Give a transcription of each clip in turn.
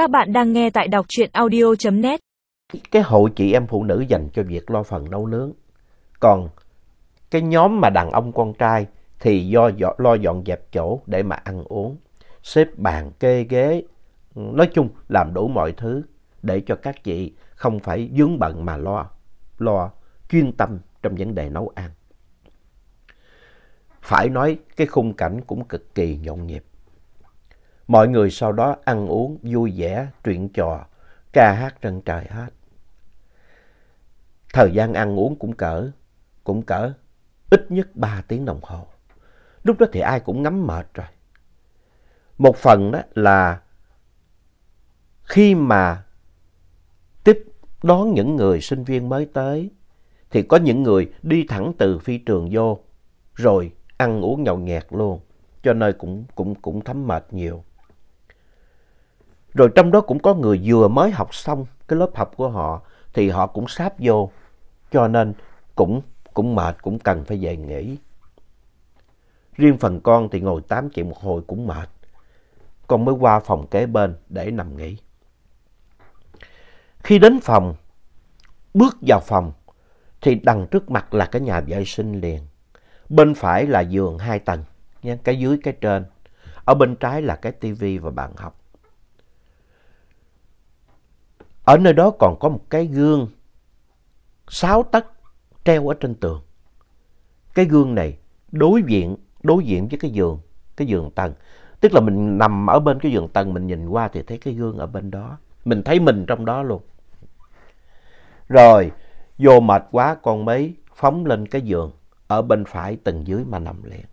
Các bạn đang nghe tại đọc truyện audio.net. Cái hội chị em phụ nữ dành cho việc lo phần nấu nướng. Còn cái nhóm mà đàn ông con trai thì do lo dọn dẹp chỗ để mà ăn uống, xếp bàn kê ghế, nói chung làm đủ mọi thứ để cho các chị không phải vướng bận mà lo, lo chuyên tâm trong vấn đề nấu ăn. Phải nói cái khung cảnh cũng cực kỳ nhộn nhịp. Mọi người sau đó ăn uống vui vẻ, chuyện trò, ca hát trên trời hết. Thời gian ăn uống cũng cỡ, cũng cỡ ít nhất 3 tiếng đồng hồ. Lúc đó thì ai cũng ngắm mệt rồi. Một phần đó là khi mà tiếp đón những người sinh viên mới tới thì có những người đi thẳng từ phi trường vô rồi ăn uống nhậu nhẹt luôn. Cho nên cũng, cũng, cũng thấm mệt nhiều. Rồi trong đó cũng có người vừa mới học xong cái lớp học của họ thì họ cũng sáp vô. Cho nên cũng, cũng mệt, cũng cần phải về nghỉ. Riêng phần con thì ngồi tám chuyện một hồi cũng mệt. Con mới qua phòng kế bên để nằm nghỉ. Khi đến phòng, bước vào phòng thì đằng trước mặt là cái nhà vệ sinh liền. Bên phải là giường hai tầng, nha, cái dưới cái trên. Ở bên trái là cái tivi và bàn học. Ở nơi đó còn có một cái gương sáu tấc treo ở trên tường. Cái gương này đối diện đối diện với cái giường, cái giường tầng. Tức là mình nằm ở bên cái giường tầng mình nhìn qua thì thấy cái gương ở bên đó. Mình thấy mình trong đó luôn. Rồi vô mệt quá con mới phóng lên cái giường ở bên phải tầng dưới mà nằm liền.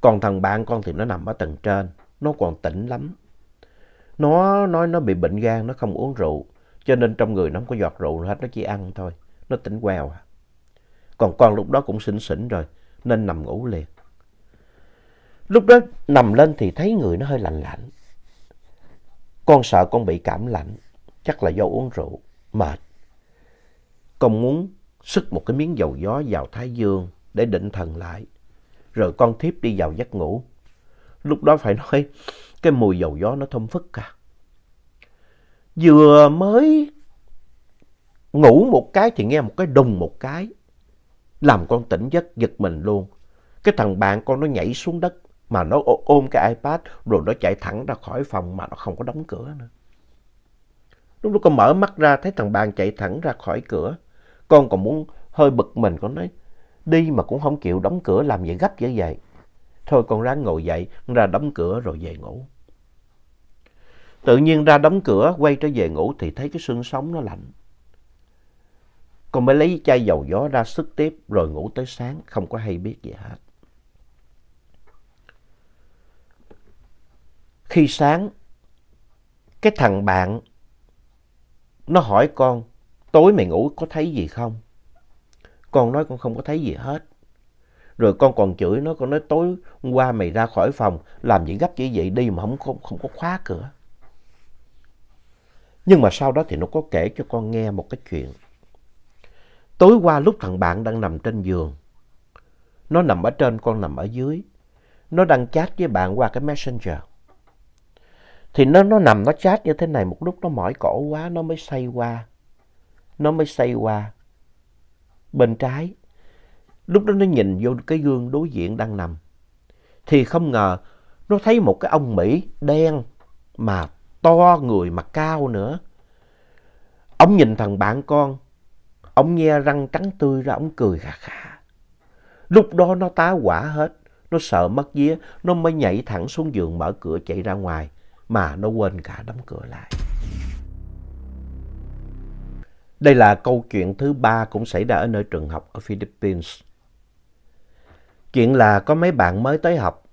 Còn thằng bạn con thì nó nằm ở tầng trên, nó còn tỉnh lắm. Nó nói nó bị bệnh gan, nó không uống rượu, cho nên trong người nó không có giọt rượu hết, nó chỉ ăn thôi, nó tỉnh queo à. Còn con lúc đó cũng xỉn xỉn rồi, nên nằm ngủ liền. Lúc đó nằm lên thì thấy người nó hơi lạnh lạnh. Con sợ con bị cảm lạnh, chắc là do uống rượu, mệt. Con muốn sức một cái miếng dầu gió vào thái dương để định thần lại. Rồi con thiếp đi vào giấc ngủ. Lúc đó phải nói cái mùi dầu gió nó thơm phức cả. Vừa mới ngủ một cái thì nghe một cái đùng một cái. Làm con tỉnh giấc giật mình luôn. Cái thằng bạn con nó nhảy xuống đất mà nó ôm cái iPad rồi nó chạy thẳng ra khỏi phòng mà nó không có đóng cửa nữa. Lúc đó con mở mắt ra thấy thằng bạn chạy thẳng ra khỏi cửa. Con còn muốn hơi bực mình, con nói đi mà cũng không chịu đóng cửa làm gì gấp dữ vậy. Thôi con ráng ngồi dậy, ra đóng cửa rồi về ngủ. Tự nhiên ra đóng cửa, quay trở về ngủ thì thấy cái xương sống nó lạnh. Con mới lấy chai dầu gió ra sức tiếp rồi ngủ tới sáng, không có hay biết gì hết. Khi sáng, cái thằng bạn nó hỏi con, tối mày ngủ có thấy gì không? Con nói con không có thấy gì hết. Rồi con còn chửi nó, con nói tối hôm qua mày ra khỏi phòng, làm gì gấp như vậy đi mà không, không, không có khóa cửa. Nhưng mà sau đó thì nó có kể cho con nghe một cái chuyện. Tối qua lúc thằng bạn đang nằm trên giường, nó nằm ở trên, con nằm ở dưới. Nó đang chat với bạn qua cái messenger. Thì nó, nó nằm nó chat như thế này, một lúc nó mỏi cổ quá, nó mới say qua. Nó mới say qua bên trái. Lúc đó nó nhìn vô cái gương đối diện đang nằm. Thì không ngờ nó thấy một cái ông Mỹ đen mà to người mà cao nữa. Ông nhìn thằng bạn con, ông nghe răng trắng tươi ra, ông cười khà khà. Lúc đó nó tá quả hết, nó sợ mất vía, nó mới nhảy thẳng xuống giường mở cửa chạy ra ngoài, mà nó quên cả đóng cửa lại. Đây là câu chuyện thứ ba cũng xảy ra ở nơi trường học ở Philippines. Chuyện là có mấy bạn mới tới học.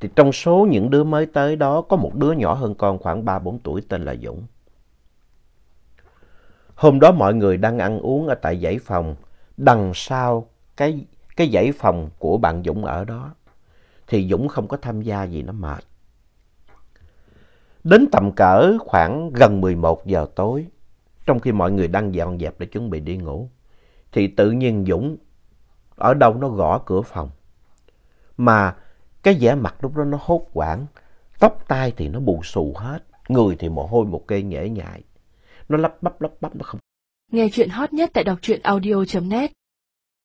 Thì trong số những đứa mới tới đó có một đứa nhỏ hơn con khoảng 3-4 tuổi tên là Dũng. Hôm đó mọi người đang ăn uống ở tại dãy phòng đằng sau cái, cái dãy phòng của bạn Dũng ở đó. Thì Dũng không có tham gia gì nó mệt. Đến tầm cỡ khoảng gần 11 giờ tối, trong khi mọi người đang dọn dẹp để chuẩn bị đi ngủ, thì tự nhiên Dũng ở đâu nó gõ cửa phòng. Mà cái vẻ mặt lúc đó nó hốt hoảng, tóc tai thì nó bù xù hết, người thì mồ hôi một cây nhễ nhại. Nó lắp bắp lắp bắp nó không. Nghe chuyện hot nhất tại đọc truyện audio.net